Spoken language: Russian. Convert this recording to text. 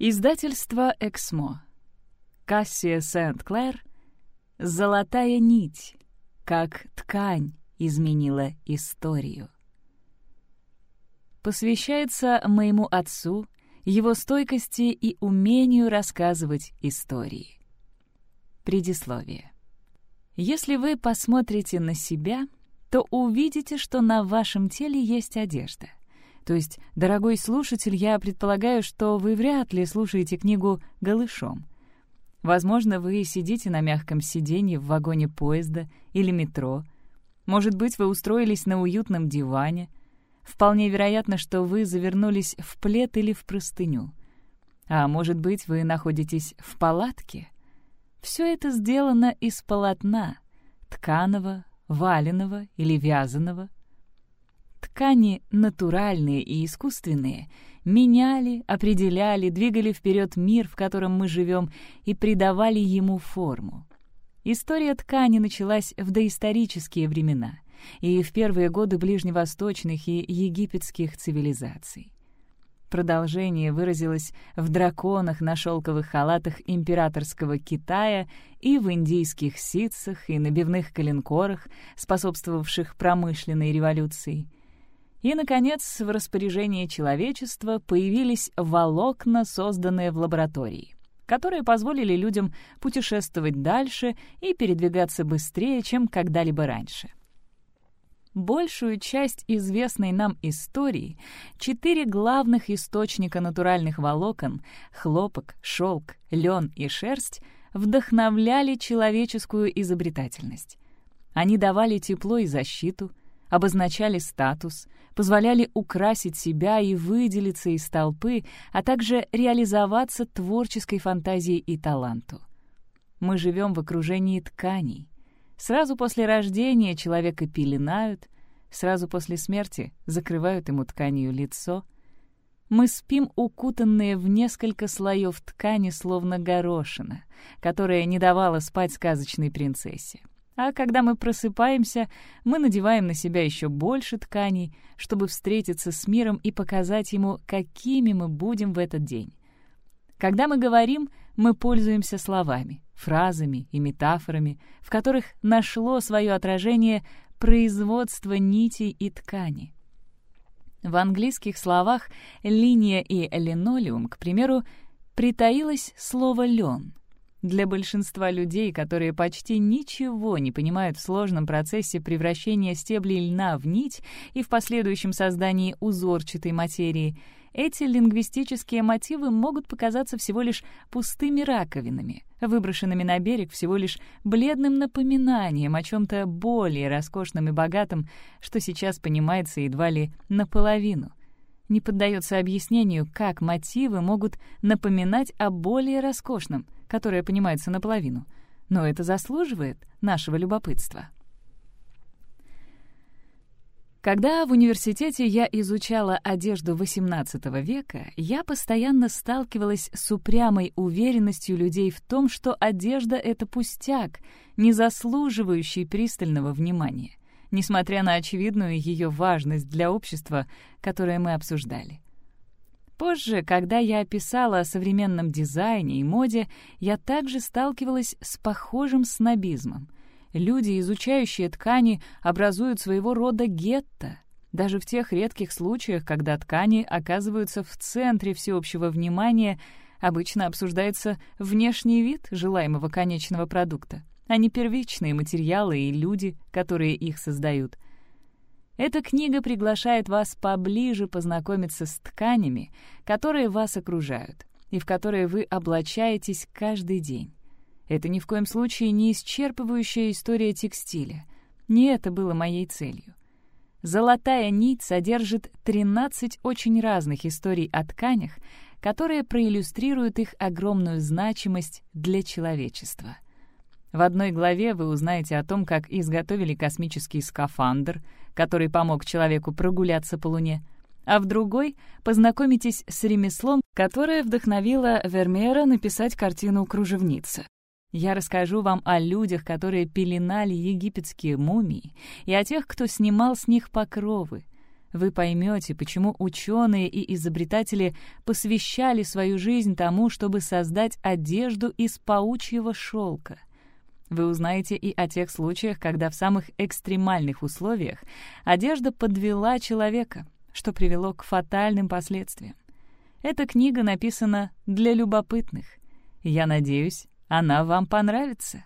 Издательство «Эксмо». Кассия Сент-Клэр. «Золотая нить. Как ткань изменила историю». Посвящается моему отцу, его стойкости и умению рассказывать истории. Предисловие. Если вы посмотрите на себя, то увидите, что на вашем теле есть одежда. То есть, дорогой слушатель, я предполагаю, что вы вряд ли слушаете книгу голышом. Возможно, вы сидите на мягком сиденье в вагоне поезда или метро. Может быть, вы устроились на уютном диване. Вполне вероятно, что вы завернулись в плед или в простыню. А может быть, вы находитесь в палатке. Все это сделано из полотна, тканого, валеного или вязаного — Ткани натуральные и искусственные меняли, определяли, двигали вперед мир, в котором мы живем, и придавали ему форму. История ткани началась в доисторические времена и в первые годы ближневосточных и египетских цивилизаций. Продолжение выразилось в драконах на шелковых халатах императорского Китая и в индийских ситцах и набивных коленкорах, способствовавших промышленной революции — и, наконец, в распоряжении человечества появились волокна, созданные в лаборатории, которые позволили людям путешествовать дальше и передвигаться быстрее, чем когда-либо раньше. Большую часть известной нам истории четыре главных источника натуральных волокон — хлопок, шелк, лен и шерсть — вдохновляли человеческую изобретательность. Они давали тепло и защиту, обозначали статус, позволяли украсить себя и выделиться из толпы, а также реализоваться творческой фантазией и таланту. Мы живем в окружении тканей. Сразу после рождения человека пеленают, сразу после смерти закрывают ему тканью лицо. Мы спим, укутанные в несколько слоев ткани, словно горошина, которая не давала спать сказочной принцессе. А когда мы просыпаемся, мы надеваем на себя еще больше тканей, чтобы встретиться с миром и показать ему, какими мы будем в этот день. Когда мы говорим, мы пользуемся словами, фразами и метафорами, в которых нашло свое отражение производство нитей и ткани. В английских словах «линия» и «линолеум», к примеру, притаилось слово «лен», для большинства людей, которые почти ничего не понимают в сложном процессе превращения стеблей льна в нить и в последующем создании узорчатой материи, эти лингвистические мотивы могут показаться всего лишь пустыми раковинами, выброшенными на берег всего лишь бледным напоминанием о чем-то более роскошном и богатом, что сейчас понимается едва ли наполовину. Не поддается объяснению, как мотивы могут напоминать о более роскошном — которая понимается наполовину, но это заслуживает нашего любопытства. Когда в университете я изучала одежду XVIII века, я постоянно сталкивалась с упрямой уверенностью людей в том, что одежда — это пустяк, не заслуживающий пристального внимания, несмотря на очевидную ее важность для общества, которое мы обсуждали. Позже, когда я описала о современном дизайне и моде, я также сталкивалась с похожим снобизмом. Люди, изучающие ткани, образуют своего рода гетто, даже в тех редких случаях, когда ткани оказываются в центре всеобщего внимания, обычно обсуждается внешний вид желаемого конечного продукта, а не первичные материалы и люди, которые их создают — эта книга приглашает вас поближе познакомиться с тканями, которые вас окружают и в которые вы облачаетесь каждый день. Это ни в коем случае не исчерпывающая история текстиля. Не это было моей целью. «Золотая нить» содержит 13 очень разных историй о тканях, которые проиллюстрируют их огромную значимость для человечества. В одной главе вы узнаете о том, как изготовили космический скафандр — который помог человеку прогуляться по Луне, а в другой познакомитесь с ремеслом, которое вдохновило Вермеера написать картину «Кружевница». Я расскажу вам о людях, которые пеленали египетские мумии, и о тех, кто снимал с них покровы. Вы поймете, почему ученые и изобретатели посвящали свою жизнь тому, чтобы создать одежду из паучьего шелка. Вы узнаете и о тех случаях, когда в самых экстремальных условиях одежда подвела человека, что привело к фатальным последствиям. Эта книга написана для любопытных. Я надеюсь, она вам понравится.